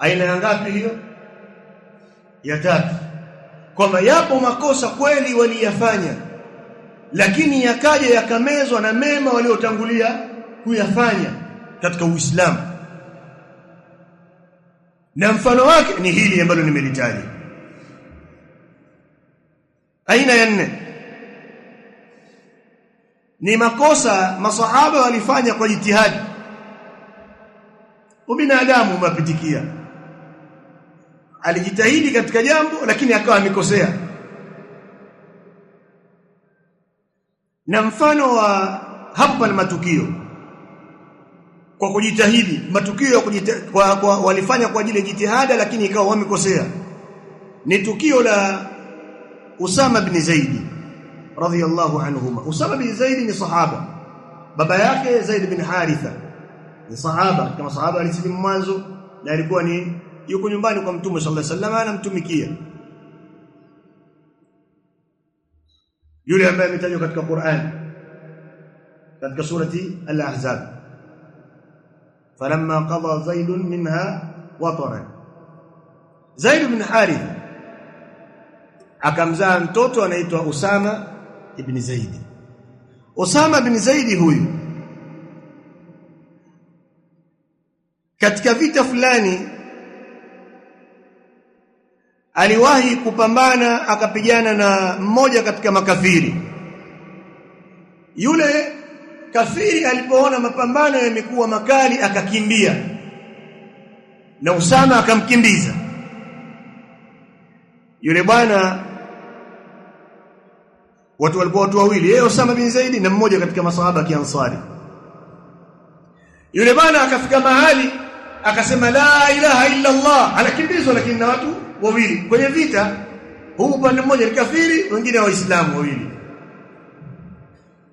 aina ya ngapi hiyo? Ya tatu. Kwamba yapo makosa kweli waliyafanya lakini yakaja yakamezwa na mema waliotangulia kuyafanya katika Uislamu. Na mfano wake ni hili ambalo nimelitaja. Aina ya nne. Ni makosa masahaba walifanya kwa jitihadi. Ubinadamu umapitikia alijitahidi katika jambo lakini akawa amekosea. Na mfano wa hapa ni matukio. Kwa kujitahidi matukio ya kujita, kwa, kwa, walifanya kwa ajili ya jitihada lakini ikawa wamekosea. Ni tukio la Usama bin Zaidi radhiyallahu anhuma. Usama bin Zaidi ni sahaba. Baba yake Zaid bin Haritha ni sahaba. Kama sahaba alisilimu mwanzo na alikuwa ni yuko nyumbani kwa mtume sallallahu alaihi wasallam anamtumikia yule ambaye ametajwa katika Qur'an katika surati al-ahzab falamma qada zaid minha wataran zaid bin harith akamzaa mtoto anaitwa usama ibn zaid usama bin zaid huyu katika vita fulani aliwahi kupambana akapigana na mmoja katika makafiri. Yule kafiri alipoona mapambano yamekuwa makali akakimbia. Na Usama akamkimbiza. Yule bwana watu walikuwa watu wawili yeye Usama bin Zaidi na mmoja katika masahaba kiansari. Yule bwana akafika mahali akasema la ilaha illa Allah. Anakimbizwa lakini na watu wawili. Kwenye vita huu upande mmoja ni kafiri wengine waislamu wawili.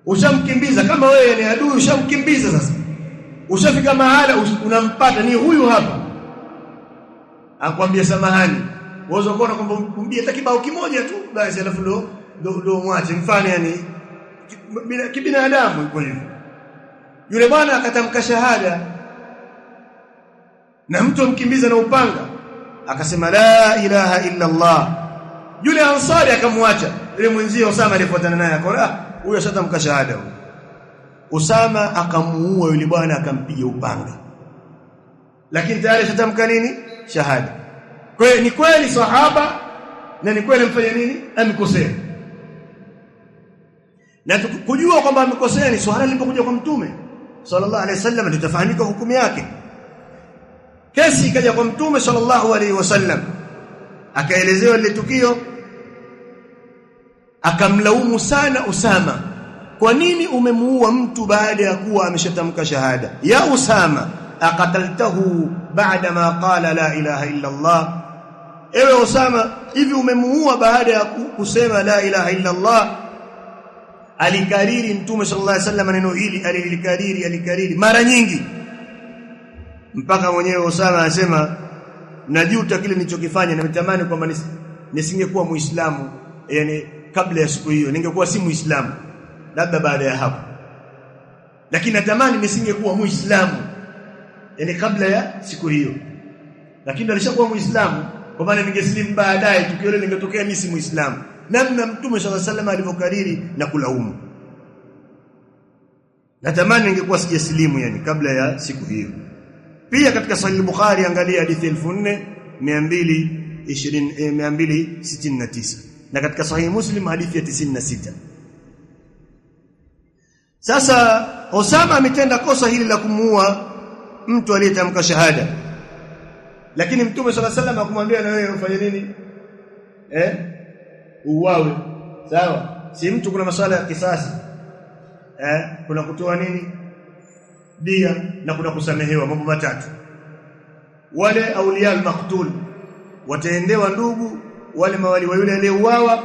Ushamkimbiza kama wewe ni adui ushamkimbiza sasa. Ushafika mahala unampata ni huyu hapa. Akwambia samahani. Uwezo kuona kwamba mkumbie hata kibao kimoja tu basi alafu ndo ndo mwache mfano yani kibinadamu iko hivyo. Yule bwana akatamka shahada na mtu amkimbiza na upanga akasema la ilaha illa Allah yule ansari akamwacha. Yule mwenzie Usama alifuatana naye akaona ah huyo ashatamka shahada huyo. Usama akamuua yule bwana akampiga upanga. Lakini tayari ashatamka nini? Shahada. Kwa ni kweli sahaba na ni kweli mfanya nini? Amekosea. Na kujua kwamba amekosea ni swala lilipokuja kwa mtume. Sallallahu alaihi wasallam tutafahamika hukumu yake kesi ikaja kwa mtume sallallahu alaihi wasallam. Akaelezewa lile tukio. Akamlaumu sana Usama. Kwa nini umemuua mtu baada ya kuwa ameshatamka shahada? Ya Usama aqataltahu baada ma qala la ilaha illa Allah. Ewe Usama hivi umemuua baada ya kusema la ilaha illa Allah? Alikariri mtume sallallahu alaihi wasallam neno hili alilikariri alikariri. Mara nyingi mpaka mwenyewe Usama anasema najuta kile nilichokifanya nimetamani kwamba nisingekuwa muislamu yani kabla ya siku hiyo ningekuwa si muislamu labda baada ya hapo. Lakini natamani nisingekuwa muislamu yani kabla ya siku hiyo. Lakini alishakuwa muislamu kwa maana ningeslim baadaye tukio lile lingetokea mimi si muislamu. Namna mtume swalla sallam alivyokariri na kulaumu. Natamani ningekuwa sijaslimu yani kabla ya siku hiyo pia katika sahih bukhari angalia hadithi 4229 na katika sahih muslim hadithi ya 96 sasa Osama ametenda kosa hili la kumuua mtu aliyetamka shahada. Lakini mtume sala sallam akumwambia na wewe ufanye nini? Eh? Uwawe sawa? Si mtu kuna masuala ya kisasi. Eh? Kuna kutoa nini dia na kuna kusamehewa mambo matatu. Wale aulia al-maqtul wataendewa ndugu wale mawali wa yule aliyeuawa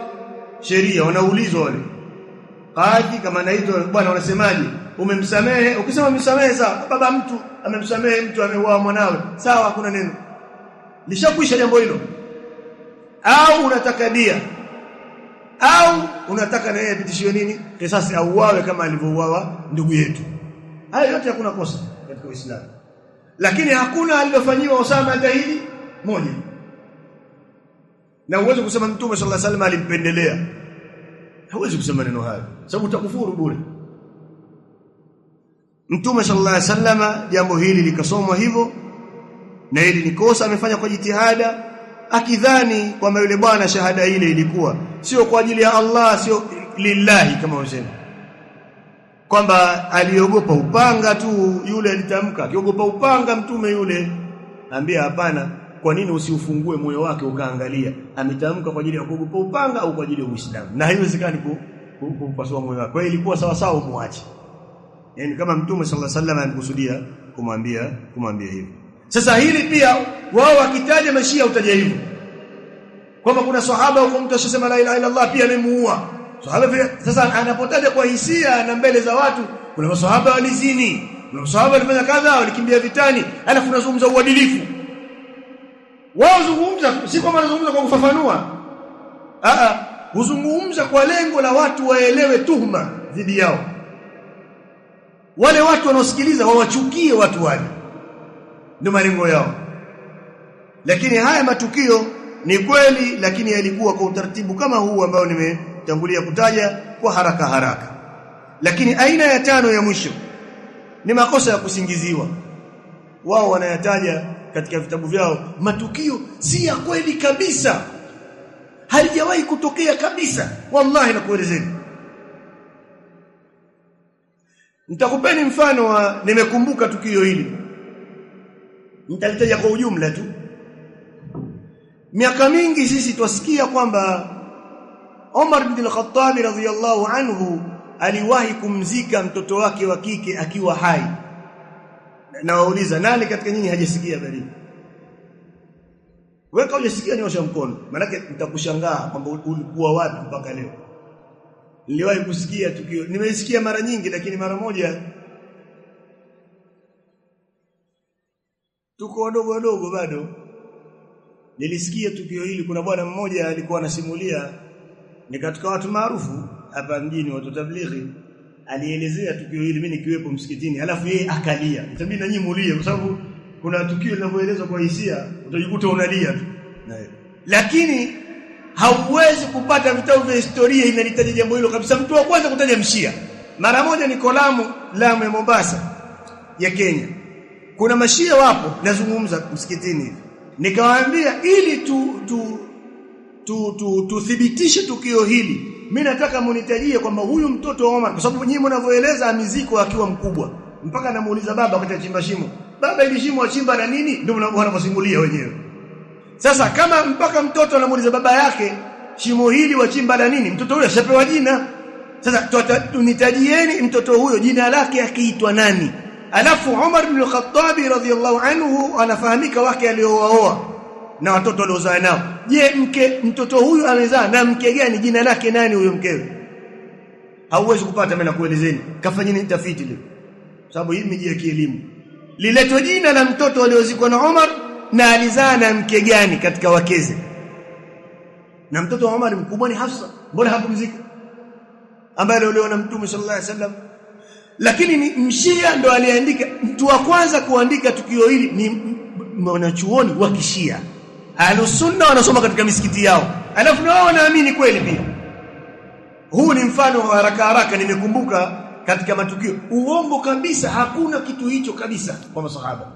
sheria wanaulizwa wale. Kaji kama naitwa bwana unasemaje umemsamehe? Ukisema umemsamehe sawa. Baba mtu amemsamehe mtu ameuawa mwanawe sawa hakuna neno. Lishakwisha jambo hilo. Au unataka dia? Au unataka na yeye apitishiwe nini? Kisasi auawe kama alivyouawa ndugu yetu hayo yote hakuna kosa katika Uislamu. Lakini hakuna alilofanyiwa Osama hata hili moja. Na uwezo kusema mtume sallallahu alaihi wasallam alimpendelea. Hauwezi kusema neno hayo sababu utakufuru bure. Mtume sallallahu alaihi wasallam jambo hili likasomwa hivyo na hili ni kosa amefanya kwa jitihada akidhani kwamba yule bwana shahada ile ilikuwa sio kwa ajili ya Allah sio lillahi kama wanasema kwamba aliogopa upanga tu yule alitamka. Akiogopa upanga mtume yule ambia hapana kwa nini usiufungue moyo wake ukaangalia? Ametamka kwa ajili ya kuogopa upanga au kwa ajili ya Uislamu? Na haiwezekani kupasua moyo wake. Kwa hiyo ilikuwa sawa sawa muache yani kama mtume sallallahu alaihi wasallam alikusudia kumwambia kumwambia hivyo. Sasa hili pia wao wakitaja mashia utaja hivyo. Kwamba kuna sahaba huko mtu ashasema la ilaha illa Allah pia alimuua sahaba pia sasa anapotaja kwa hisia na mbele za watu kuna masahaba walizini kuna masahaba walifanya kadha walikimbia vitani alafu unazungumza uadilifu. Wao zungumza si kwamba wanazungumza kwa kufafanua. A a huzungumza kwa lengo la watu waelewe tuhma dhidi yao. Wale watu wanaosikiliza wawachukie watu wale. Ndio malengo yao. Lakini haya matukio ni kweli lakini yalikuwa kwa utaratibu kama huu ambao nimetangulia kutaja kwa haraka haraka. Lakini aina ya tano ya mwisho ni makosa ya kusingiziwa. Wao wanayataja katika vitabu vyao matukio si ya kweli kabisa. Halijawahi kutokea kabisa. Wallahi nakuelezeni. Nitakupeni mfano wa nimekumbuka tukio hili. Nitalitaja kwa ujumla tu. Miaka mingi sisi twasikia kwamba Omar bin al-Khattab radhiyallahu anhu aliwahi kumzika mtoto wake wa kike akiwa hai. Na wauliza nani katika nyinyi hajasikia habari wewe kama hujasikia nyosha mkono. Maana nitakushangaa kwamba ulikuwa wapi mpaka leo. Niliwahi kusikia tukio. Nimeisikia mara nyingi lakini mara moja tuko wadogo wadogo bado. Nilisikia tukio hili. Kuna bwana mmoja alikuwa anasimulia ni katika watu maarufu hapa mjini watu tablighi. Alielezea tukio hili mimi nikiwepo msikitini alafu yeye akalia. Itabidi na nyinyi mulie kwa sababu kuna tukio linavyoelezwa kwa hisia utajikuta unalia tu. Lakini hauwezi kupata vitabu vya historia inalitaja jambo hilo kabisa. Mtu wa kwanza kutaja mshia. Mara moja ni kolamu Lamu ya Mombasa ya Kenya. Kuna mashia wapo nazungumza msikitini. Nikawaambia ili tu tu tu, tu tuthibitishe tukio hili. Mimi nataka munitajie kwamba huyu mtoto wa Omar kwa sababu nyinyi mnavyoeleza amiziko akiwa mkubwa. Mpaka anamuuliza baba wakati achimba shimo. Baba ili shimo achimba na nini? Ndio wanavyosimulia wenyewe. Sasa kama mpaka mtoto anamuuliza baba yake shimo hili wachimba na nini? Mtoto huyo ashapewa jina. Sasa tunitajieni mtoto huyo jina lake akiitwa nani? Alafu Umar bin al-Khattab radhiyallahu anhu anafahamika wake aliowaoa na watoto waliozaa nao. Je mke mtoto huyu amezaa na mke gani? Jina lake nani huyo mkewe? Hauwezi kupata mimi nakuelezeni. Kafanyeni tafiti leo? Sababu hii miji ya kielimu. Liletwe jina la mtoto aliozikwa na Omar na alizaa na mke gani katika wakeze? Na mtoto wa Omar mkubwa ni Hafsa. Mbona hakumzika ambaye aliolewa na Mtume sallallahu alaihi wasallam. Lakini ni mshia ndo aliandika. Mtu wa kwanza kuandika tukio hili ni mwanachuoni wa kishia Ahlusunna wanasoma katika misikiti yao. Alafu na wao wanaamini kweli pia. Huu ni mfano wa haraka haraka nimekumbuka katika matukio. Uongo kabisa, hakuna kitu hicho kabisa kwa masahaba.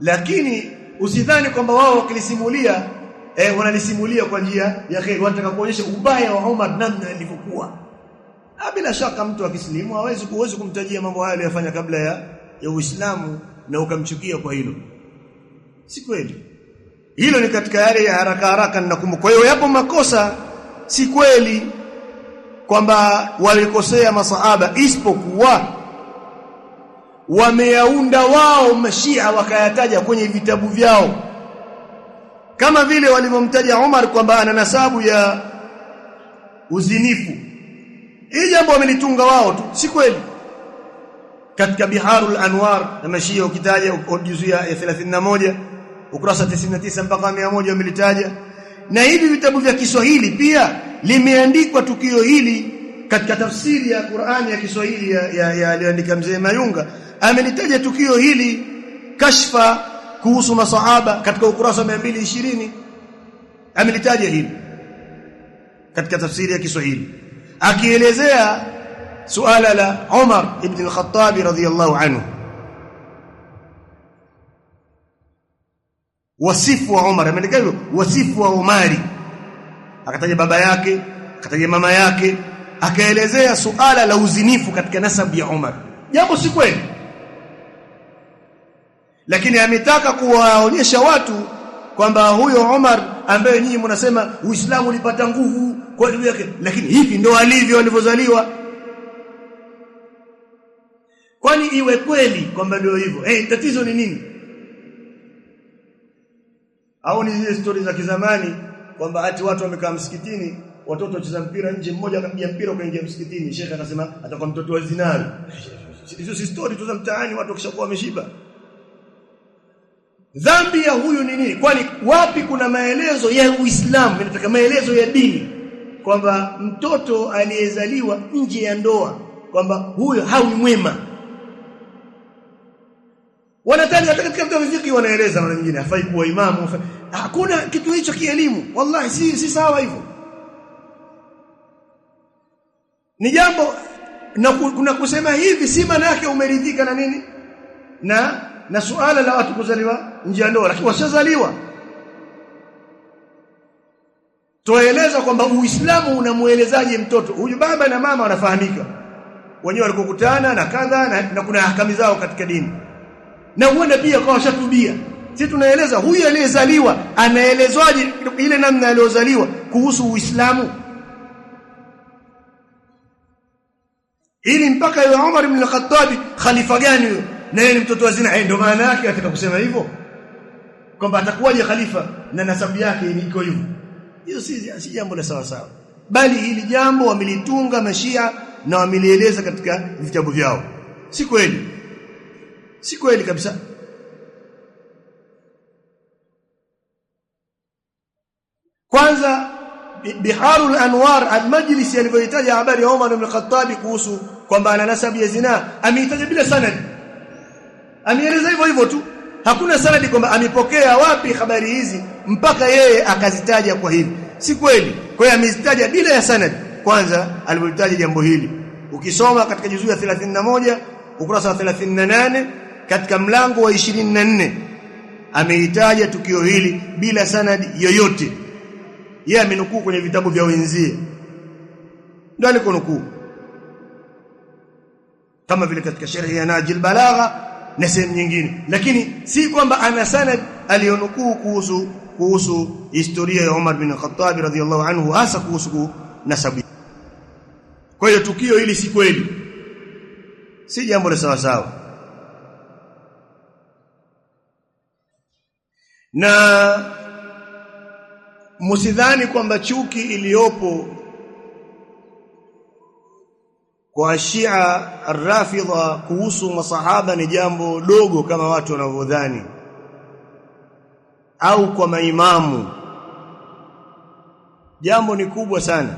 Lakini usidhani kwamba wao wakilisimulia eh, wanalisimulia kwa njia ya khair, wanataka kuonyesha ubaya wa Umar namna alivyokuwa. Bila shaka mtu akislimu hawezi kuwezi kumtajia mambo hayo aliyofanya kabla ya, ya Uislamu na ukamchukia kwa hilo. Si kweli hilo ni katika yale ya haraka haraka ninakumbuka kwa hiyo yapo makosa si kweli kwamba walikosea masahaba isipokuwa wameyaunda wao mashia wakayataja kwenye vitabu vyao. Kama vile walivyomtaja Umar kwamba ana nasabu ya uzinifu. Hii jambo wamelitunga wao tu si kweli. Katika biharul anwar na mashia ukitaja juzu ya 31 ukurasa 99 mpaka 100 wamelitaja. Na hivi vitabu vya Kiswahili pia limeandikwa tukio hili katika tafsiri ya Qur'ani ya Kiswahili ya, aliyoandika mzee Mayunga. Amelitaja tukio hili kashfa kuhusu masahaba katika ukurasa wa 220 amelitaja hili katika tafsiri ya Kiswahili akielezea suala la Umar ibn al-Khattab radhiyallahu anhu wasifu wa Umar ameandika hivyo wasifu wa Umari akataja baba yake akataja mama yake akaelezea suala la uzinifu katika nasabu ya Umar jambo si kweli. Lakini ametaka kuwaonyesha watu kwamba huyo Umar ambaye nyinyi mnasema Uislamu ulipata nguvu kwa ajili yake lakini hivi ndio alivyo alivyozaliwa. Kwani iwe kweli kwamba ndio hivyo? Eh hey, tatizo ni nini au ni zile stori za kizamani kwamba ati watu wamekaa msikitini watoto wacheza mpira nje mmoja akapiga mpira ukaingia msikitini shekhe akasema atakuwa mtoto wa zinari. Hizo si stori tu za mtaani watu wakishakuwa wameshiba. Dhambi ya huyu ni nini? Kwani wapi kuna maelezo ya Uislamu? Inataka maelezo ya dini. Kwamba mtoto aliyezaliwa nje ya ndoa kwamba huyo hawi mwema wanataja hata katika vitabu vingi wanaeleza mara nyingine hafai kuwa imamu hakuna kitu hicho kielimu. Wallahi si si sawa hivyo. Ni jambo na kuna kusema hivi si maana yake umeridhika na nini? Na na suala la watu kuzaliwa nje ya ndoa lakini washazaliwa tueleza kwamba Uislamu unamuelezaje mtoto? Huyu baba na mama wanafahamika. Wenyewe walikokutana na kadha na, na kuna ahkami zao katika dini na huenda pia akawa shatubia sisi tunaeleza huyu aliyezaliwa anaelezwaje ile namna aliyozaliwa kuhusu Uislamu? Ili mpaka yule Umar ibn al-Khattab khalifa gani huyo? Na yeye ni mtoto wa zina. Ndio maana yake ataka kusema hivyo. Kwamba atakuwaje khalifa na nasabu yake iko hivyo. Hiyo si si jambo la sawa sawa. Bali hili jambo wamelitunga mashia na wamelieleza katika vitabu vyao. Si kweli si kweli kabisa. Kwanza biharul anwar almajlis alivyoitaja habari ya Umar ibn Khattab kuhusu kwamba ana nasabu ya zina ameitaja bila sanad ameeleza hivyo hivyo tu. Hakuna sanadi kwamba amepokea wapi habari hizi mpaka yeye akazitaja kwa hivi si kweli. Kwa hiyo amezitaja bila ya sanadi. Kwanza alipotaja jambo hili. Ukisoma katika juzuu ya 31 ukurasa wa 38 katika mlango wa 24 ameitaja tukio hili bila sanadi yoyote. Yeye amenukuu kwenye vitabu vya wenzie. Ndio alikonukuu. Kama vile katika sharhi ya Najil Balagha na sehemu nyingine. Lakini si kwamba ana sanad alionukuu kuhusu kuhusu historia ya Umar bin Khattab radhiyallahu anhu hasa kuhusu nasabu. Kwa hiyo tukio hili si kweli. Si jambo la sawa sawa na msidhani kwamba chuki iliyopo kwa Shia Rafidha kuhusu masahaba ni jambo dogo kama watu wanavyodhani au kwa maimamu. Jambo ni kubwa sana.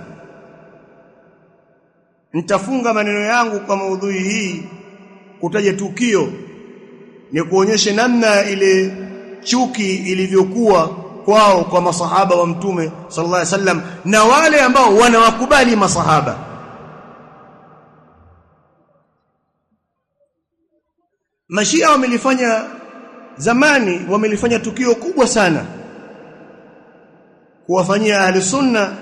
Nitafunga maneno yangu kwa maudhui hii kutaja tukio ni kuonyesha namna ile chuki ilivyokuwa kwao kwa masahaba wa mtume sallallahu alaihi wasallam na wale ambao wanawakubali masahaba. Mashia wamelifanya zamani wamelifanya tukio kubwa sana kuwafanyia ahli sunna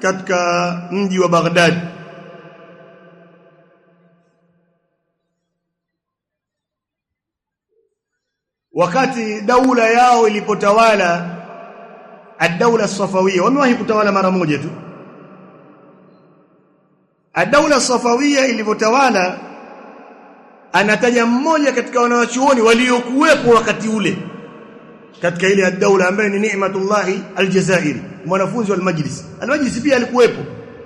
katika mji wa Baghdad wakati daula yao ilipotawala ad-daula safawiyya wamewahi kutawala mara moja tu. Ad-daula safawiyya ilipotawala anataja mmoja katika wanawachuoni waliokuwepo wakati ule katika ile ad-daula ambayo ni Ni'matullahi al-Jazairi mwanafunzi wa al-Majlis. al-Majlis pia alikuwepo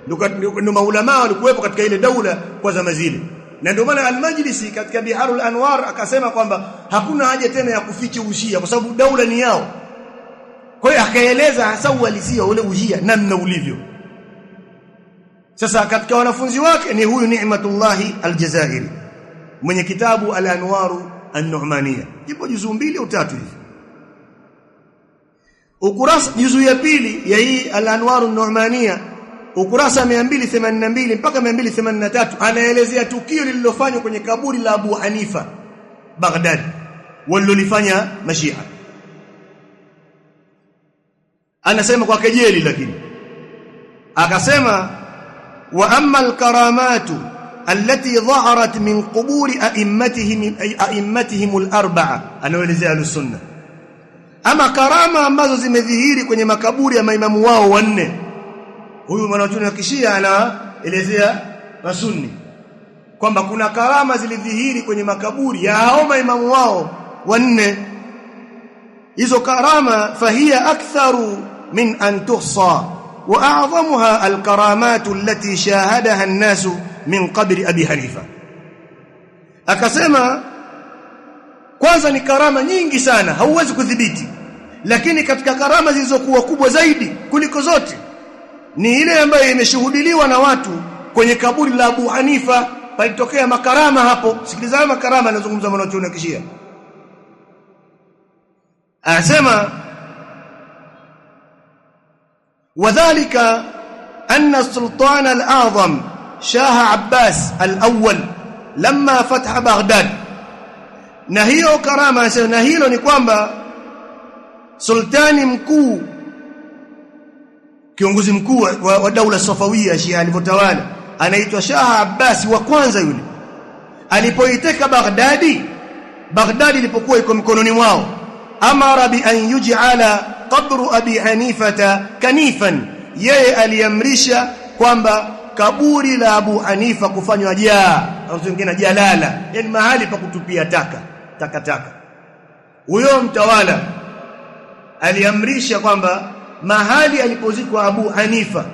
ndio maulama walikuwepo katika ile daula kwa zama zile na ndio maana al-Majlisi katika Biharul Anwar akasema kwamba hakuna haja tena ya kuficha ushia kwa sababu daula ni yao. Kwa hiyo akaeleza hasa uhalisia ule ushia namna ulivyo. Sasa katika wanafunzi wake ni huyu Ni'matullahi al-Jazairi mwenye kitabu al-Anwaru an-Nu'maniyya ipo juzuu mbili au tatu hivi? Ukurasa juzu ya pili ya hii al-anwar an-nu'maniyah ukurasa 282 mpaka 283 anaelezea tukio lililofanywa kwenye kaburi la Abu Hanifa Baghdad walilofanya mashia anasema kwa kejeli lakini akasema wa amma al-karamatu التي ظهرت من قبور ائمتهم ائمتهم الاربعه anaelezea al-sunna ama karama ambazo zimedhihiri kwenye makaburi ya maimamu wao wanne huyu mwanachuoni wa kishia anaelezea masunni kwamba kuna karama zilidhihiri kwenye makaburi ya aoma imamu wao wanne. Hizo karama fahia aktharu min an tuhsa wa a'zamuha alkaramat allati shahadaha an-nas min qabri abi hanifa. Akasema kwanza ni karama nyingi sana hauwezi kudhibiti lakini katika karama zilizokuwa kubwa zaidi kuliko zote ni ile ambayo imeshuhudiliwa na watu kwenye kaburi la Abu Hanifa. Palitokea makarama hapo. Sikilizana makarama anazungumza mwanachuoni kishia. Anasema wadhālika anna sultan al-a'zam shah Abbas al-awwal lamma fatha Baghdad. Na hiyo karama na hilo ni kwamba sultani mkuu kiongozi mkuu wa, wa daula Safawia Shia alivyotawala anaitwa Shah Abbas wa kwanza yule. Alipoiteka Baghdadi Baghdadi ilipokuwa iko mikononi mwao amara bi an yuj'ala qabru abi hanifata kanifan. Yeye aliamrisha kwamba kaburi la Abu Hanifa kufanywa jaa au wengine jalala. Yani mahali pa kutupia taka takataka. Huyo mtawala aliamrisha kwamba mahali alipozikwa Abu Hanifa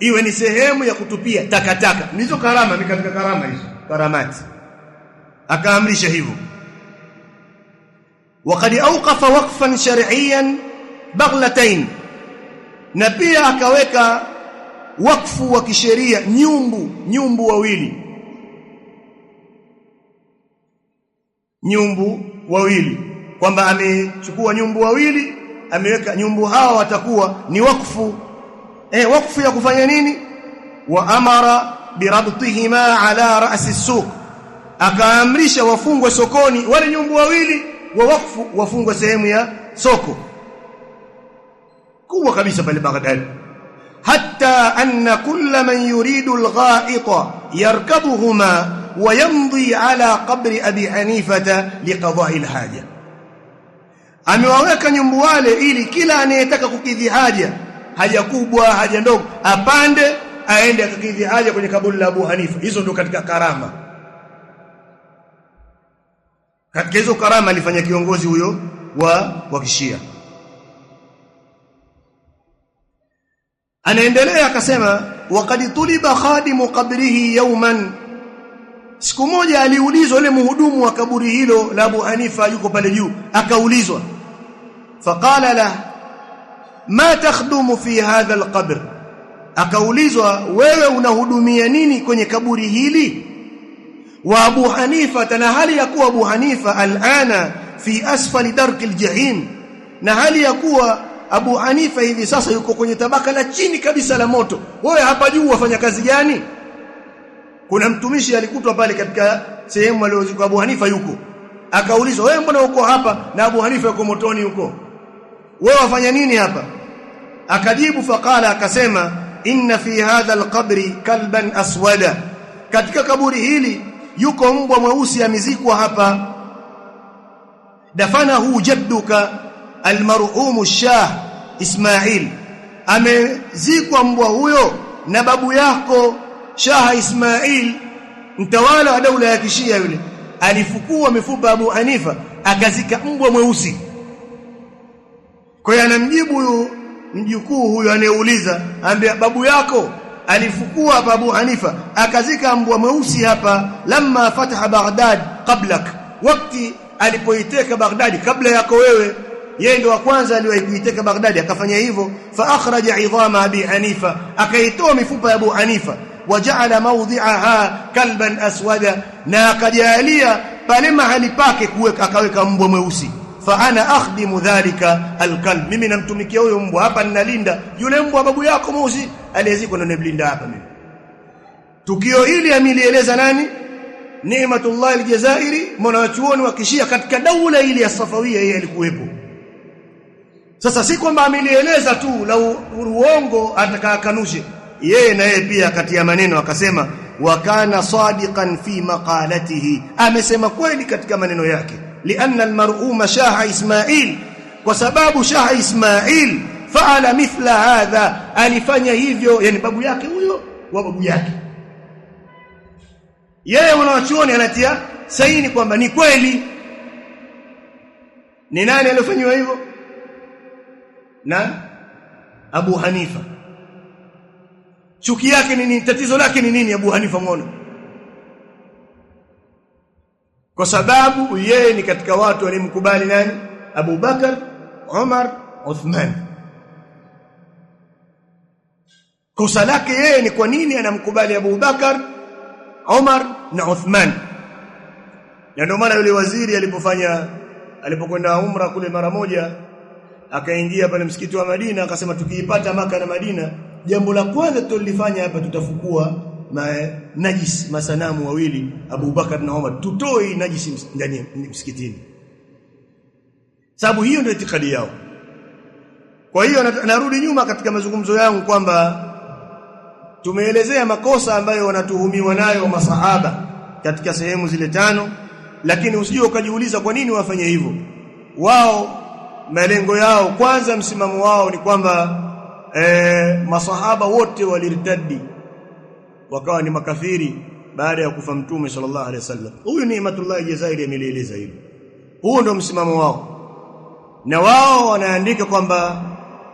iwe ni sehemu ya kutupia takataka nizo karama ni katika karama hizo karamati akaamrisha hivyo وقد اوقف وقفا شرعيا بغلتين na pia akaweka wakfu wa kisheria nyumbu nyumbu wawili nyumbu wawili kwamba amechukua nyumbu wawili ameweka nyumbu hawa watakuwa ni wakfu eh wakfu ya kufanya nini wa amara birabtihima ala ra'si suq akaamrisha wafungwe sokoni wale nyumbu wawili wa wakfu wafungwe sehemu ya soko kubwa kabisa pale Baghdad hatta anna kulla man yuridu al-gha'ita yarkabuhuma yamdi ala qabri abi hanifata liqada'i al-haja amewaweka nyumbu wale ili kila anayetaka kukidhi haja haja kubwa haja ndogo apande aende akakidhi haja kwenye kaburi la Abu Hanifa. Hizo ndio katika karama. Katika hizo karama alifanya kiongozi huyo wa wa kishia. Anaendelea akasema waqad tuliba khadimu qabrihi yawman. Siku moja aliulizwa yule muhudumu wa kaburi hilo la Abu Hanifa yuko pale juu akaulizwa faqala la ma takhdumu fi hadha alqabr? Akaulizwa wewe unahudumia nini kwenye kaburi hili? Wa Abu Hanifa na hali ya kuwa Abu Hanifa alana fi asfali darki aljahim na hali ya kuwa Abu Hanifa hivi sasa yuko kwenye tabaka la chini kabisa la moto. Wewe hapa juu wafanya kazi gani? Kuna mtumishi alikutwa pale katika sehemu aliyozikwa Abu Hanifa yuko. Akaulizwa wewe mbona uko hapa? Na Abu Hanifa yuko motoni huko wewe wafanya nini hapa? Akajibu faqala akasema inna fi hadha alqabri kalban aswada. Katika kaburi hili yuko mbwa mweusi amezikwa hapa. Dafanahu jadduka almarhum shah Ismail. Amezikwa mbwa huyo na babu yako Shah Ismail mtawala wa daula ya kishia yule. Alifukua mifupa Abu Hanifa akazika mbwa mweusi kwa hiyo anamjibu huyu mjukuu huyu anayeuliza ambia babu yako alifukua babu Abu Hanifa akazika mbwa mweusi hapa lamma fataha Baghdad qablak. Wakati alipoiteka Baghdad kabla yako wewe yeye ndo wa kwanza aliyoiteka Baghdad akafanya hivyo. Fa akhraja idhama Abi Hanifa akaitoa mifupa ya Abu Hanifa waja'ala mawdhi'aha kalban aswada na akajalia pale mahali pake kuweka akaweka mbwa mweusi fa ana akhdimu dhalika alkalb. Mimi namtumikia huyo mbwa hapa ninalinda. Yule mbwa babu yako Musi aliyezikwa ndo nimlinda hapa mimi. Tukio hili amilieleza nani? Ni'matullah aljazairi mwanachuoni wa kishia katika daula ile ya Safawia yeye alikuwepo. Sasa si kwamba amilieleza tu la uongo atakakanushe. Yeye na yeye pia kati ya maneno akasema wa kana sadiqan fi maqalatihi. Amesema kweli katika maneno yake lianna almar'uma shaha ismail kwa sababu shaha ismail faala mithla hadha alifanya hivyo yani babu yake huyo wa babu yake. Yeye wanawachuoni anatia saini kwamba ni kweli. Ni nani aliyofanywa hivyo? Na? Abu Hanifa. Chuki yake ni nini? Tatizo lake ni nini? Abu Hanifa muone kwa sababu yeye ni katika watu walimkubali nani? Abu Bakar Umar Uthman. Kosa lake yeye ni kwa nini anamkubali Abu Bakar Umar na Uthman? Na ndio maana yule waziri alipofanya alipokwenda umra kule mara moja akaingia pale msikiti wa Madina akasema tukiipata maka na Madina jambo la kwanza tulilifanya hapa tutafukua ma, najis masanamu wawili Abu Bakar na Umar tutoi najisi ndani ya msikitini. Sababu hiyo ndio itikadi yao. Kwa hiyo narudi nyuma katika mazungumzo yangu kwamba tumeelezea makosa ambayo wanatuhumiwa nayo masahaba katika sehemu zile tano lakini usije ukajiuliza kwa nini wafanye hivyo. Wao malengo yao kwanza msimamo wao ni kwamba e, masahaba wote walirtadi wakawa ni makafiri baada ya kufa mtume sallallahu alaihi wasallam. Huyu ni Imatullah Jazairi amelieleza hilo huo ndio msimamo wao. Na wao wanaandika kwamba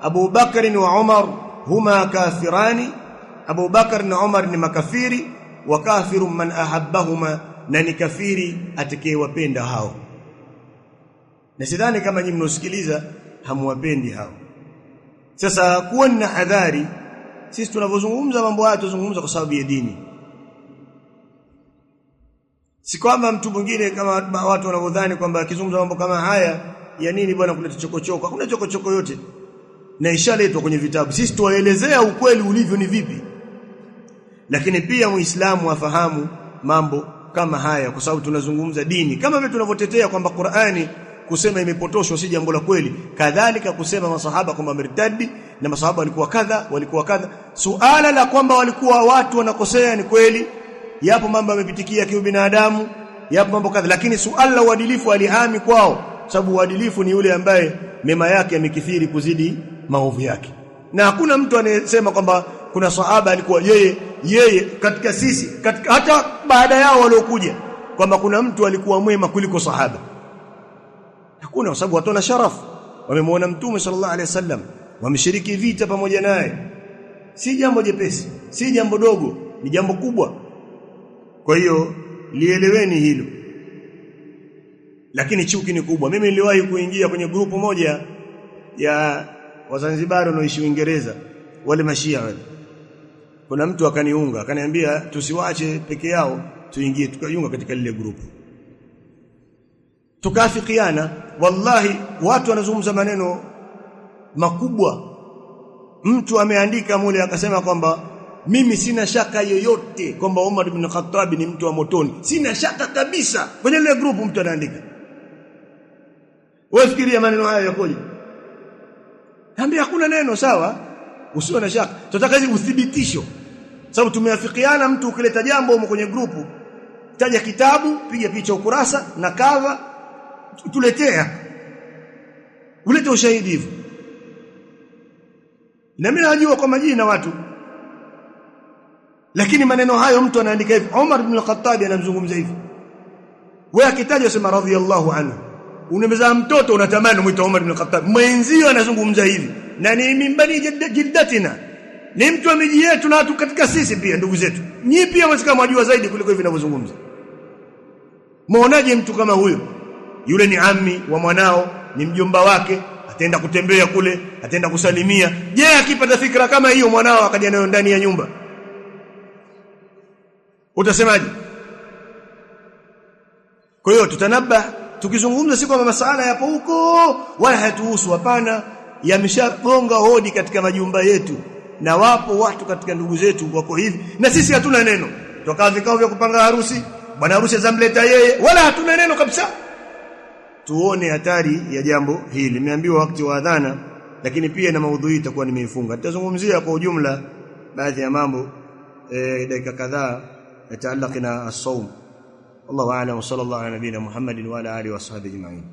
Abu Bakar wa Umar huma kafirani. Abu Bakar na Umar ni makafiri wa kafiru man ahabbahuma na ni kafiri atakayewapenda hao. Na sidhani kama nyinyi mnosikiliza hamwapendi hao. Sasa kuwa na hadhari sisi tunavyozungumza mambo haya tuzungumza kwa sababu ya dini. Si kwamba mtu mwingine kama watu wanavyodhani kwamba akizungumza mambo kama haya ya nini bwana kuleta chokochoko. Hakuna chokochoko yote. Na ishaletwa kwenye vitabu. Sisi tuwaelezea ukweli ulivyo ni vipi. Lakini pia muislamu afahamu mambo kama haya kwa sababu tunazungumza dini. Kama vile tunavyotetea kwamba Qur'ani kusema imepotoshwa si jambo la kweli. Kadhalika kusema masahaba kwamba mirtadi na masahaba walikuwa kadha walikuwa kadha. Suala la kwamba walikuwa watu wanakosea ni kweli. Yapo mambo yamepitikia kiubinadamu yapo mambo kadha. Lakini suala la uadilifu alihami kwao sababu uadilifu ni yule ambaye mema yake yamekithiri kuzidi maovu yake. Na hakuna mtu anayesema kwamba kuna sahaba alikuwa yeye yeye katika sisi katika, hata baada yao waliokuja kwamba kuna mtu alikuwa mwema kuliko sahaba hakuna kwa sababu watu na sharafu wamemwona mtume sallallahu alaihi wasallam wameshiriki vita pamoja naye. Si jambo jepesi si jambo dogo ni jambo kubwa. Kwa hiyo lieleweni hilo. Lakini chuki ni kubwa. Mimi niliwahi kuingia kwenye grupu moja ya wazanzibari wanaoishi Uingereza wale mashia wale. Kuna mtu akaniunga akaniambia tusiwache peke yao tuingie tukajiunga katika lile grupu tukafikiana wallahi watu wanazungumza maneno makubwa. Mtu ameandika mule akasema kwamba mimi sina shaka yoyote kwamba Umar ibn Khattab ni mtu wa motoni. Sina shaka kabisa. Kwenye ile group mtu anaandika. Wewe maneno haya yakoje? Naambia hakuna neno sawa? Usio na shaka. Tunataka hizi uthibitisho. Sababu tumeafikiana mtu ukileta jambo huko kwenye grupu taja kitabu piga picha ukurasa na tuletea ulete ushahidi hivyo na mimi najua kwa majina watu. Lakini maneno hayo mtu anaandika hivi. Umar ibn al-Khattab anamzungumza hivi. Wewe akitaja usema radhiyallahu anhu. Unemeza mtoto unatamani muite Umar ibn al-Khattab. Mwenzio anazungumza hivi. Na ni mimbani jiddatina ni mtu wa miji yetu na watu katika sisi pia ndugu zetu. Nyinyi pia mwasika mwajua zaidi kuliko hivi ninavyozungumza. Muonaje mtu kama huyo yule ni ammi wa mwanao ni mjomba wake ataenda kutembea kule ataenda kusalimia. Je akipata fikra kama hiyo mwanao akaja nayo ndani ya nyumba? Utasemaje? Kwa hiyo tutanaba tukizungumza si kwamba masala yapo huko wala hatuhusu hapana. Yameshagonga hodi katika majumba yetu na wapo watu katika ndugu zetu wako hivi. Na sisi hatuna neno. Tokaa vikao vya kupanga harusi bwana harusi azamleta yeye wala hatuna neno kabisa tuone hatari ya jambo hili. Nimeambiwa wakati wa adhana lakini pia na maudhui itakuwa nimeifunga. Nitazungumzia kwa ujumla baadhi ya mambo e, dakika kadhaa yataallaq na as-sawm. Wallahu a'lam wa sallallahu ala nabina muhammadin wa ala alihi wa sahbihi ajma'in